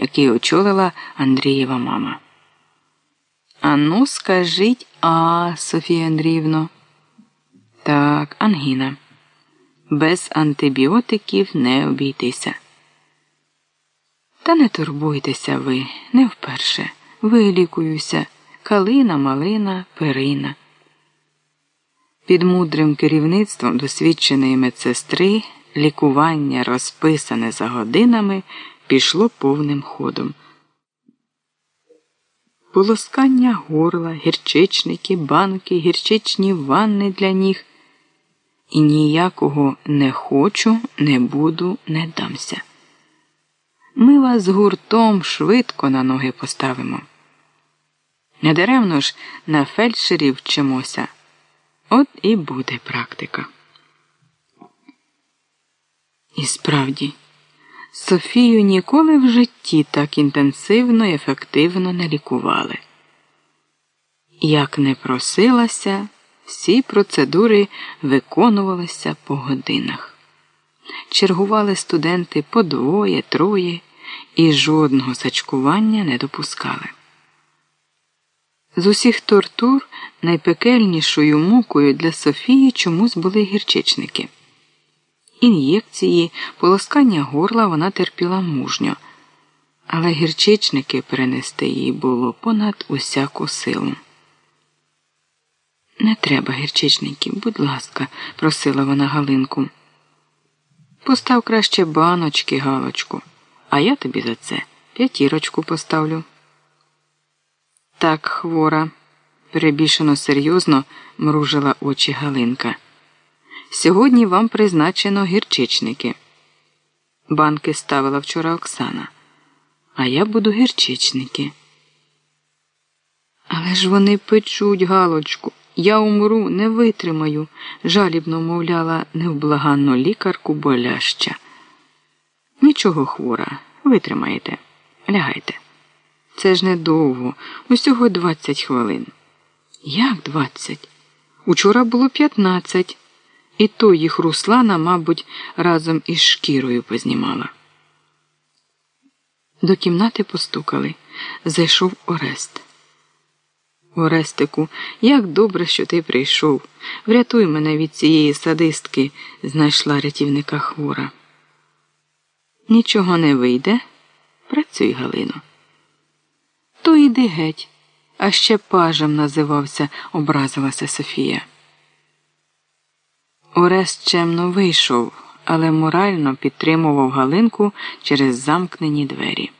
який очолила Андрієва мама. Ану, скажіть, а, Софія Андріївно. Так, ангіна. Без антибіотиків не обійтися. Та не турбуйтеся ви, не вперше. Вилікуюся. Калина, малина, перина. Під мудрим керівництвом досвідченої медсестри лікування, розписане за годинами, пішло повним ходом. Полоскання горла, гірчичники, банки, гірчичні ванни для ніг. І ніякого не хочу, не буду, не дамся. Ми вас гуртом швидко на ноги поставимо. Недаремно ж на фельдшерів вчимося. От і буде практика. І справді, Софію ніколи в житті так інтенсивно і ефективно не лікували. Як не просилася, всі процедури виконувалися по годинах. Чергували студенти по двоє, троє і жодного сачкування не допускали. З усіх тортур найпекельнішою мукою для Софії чомусь були гірчичники. Ін'єкції, полоскання горла вона терпіла мужньо, але гірчичники перенести їй було понад усяку силу. Не треба гірчичників, будь ласка, просила вона Галинку. Постав краще баночки, Галочку, а я тобі за це п'ятірочку поставлю. Так, хвора, перебільшено серйозно мружила очі Галинка. Сьогодні вам призначено гірчичники. Банки ставила вчора Оксана, а я буду гірчичники. Але ж вони печуть, Галочку, я умру, не витримаю, жалібно мовляла невблаганну лікарку боляща. Нічого хвора, витримаєте, лягайте. Це ж недовго, усього двадцять хвилин. Як двадцять? Учора було п'ятнадцять. І то їх Руслана, мабуть, разом із шкірою познімала. До кімнати постукали. Зайшов Орест. Орестику, як добре, що ти прийшов. Врятуй мене від цієї садистки, знайшла рятівника хвора. Нічого не вийде. Працюй, Галино. То йди геть, а ще пажем називався, образилася Софія. Орест чемно вийшов, але морально підтримував Галинку через замкнені двері.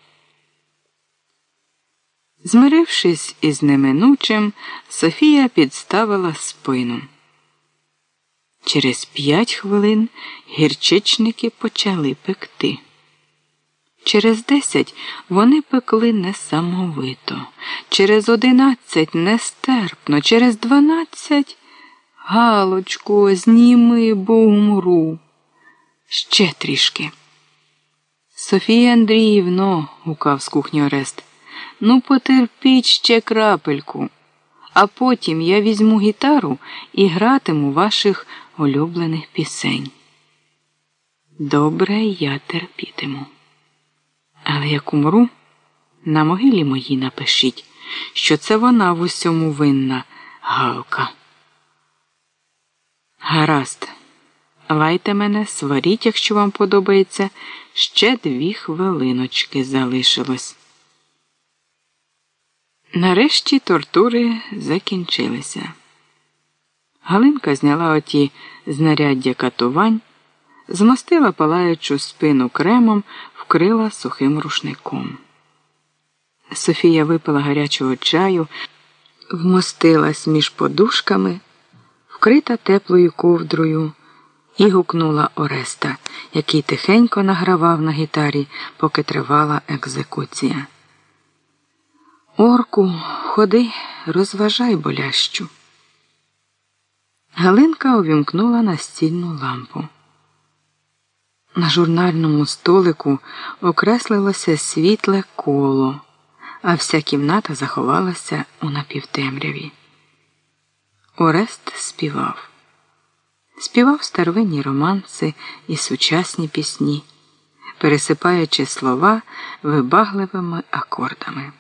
Змирившись із неминучим, Софія підставила спину. Через п'ять хвилин гірчичники почали пекти. Через десять вони пекли несамовито, через одинадцять нестерпно, через дванадцять. Галочко, зніми, бо умру. Ще трішки. Софія Андріївно, гукав з кухні Орест, ну потерпіть ще крапельку, а потім я візьму гітару і гратиму ваших улюблених пісень. Добре, я терпітиму. Але як умру, на могилі моїй напишіть, що це вона в усьому винна Галка. Гаразд, лайте мене, сваріть, якщо вам подобається, ще дві хвилиночки залишилось. Нарешті тортури закінчилися. Галинка зняла оті знаряддя катувань, змастила палаючу спину кремом, вкрила сухим рушником. Софія випила гарячого чаю, вмостилась між подушками вкрита теплою ковдрою, і гукнула Ореста, який тихенько награвав на гітарі, поки тривала екзекуція. Орку, ходи, розважай болящу. Галинка увімкнула настільну лампу. На журнальному столику окреслилося світле коло, а вся кімната заховалася у напівтемряві. Орест співав. Співав старовинні романси і сучасні пісні, пересипаючи слова вибагливими акордами.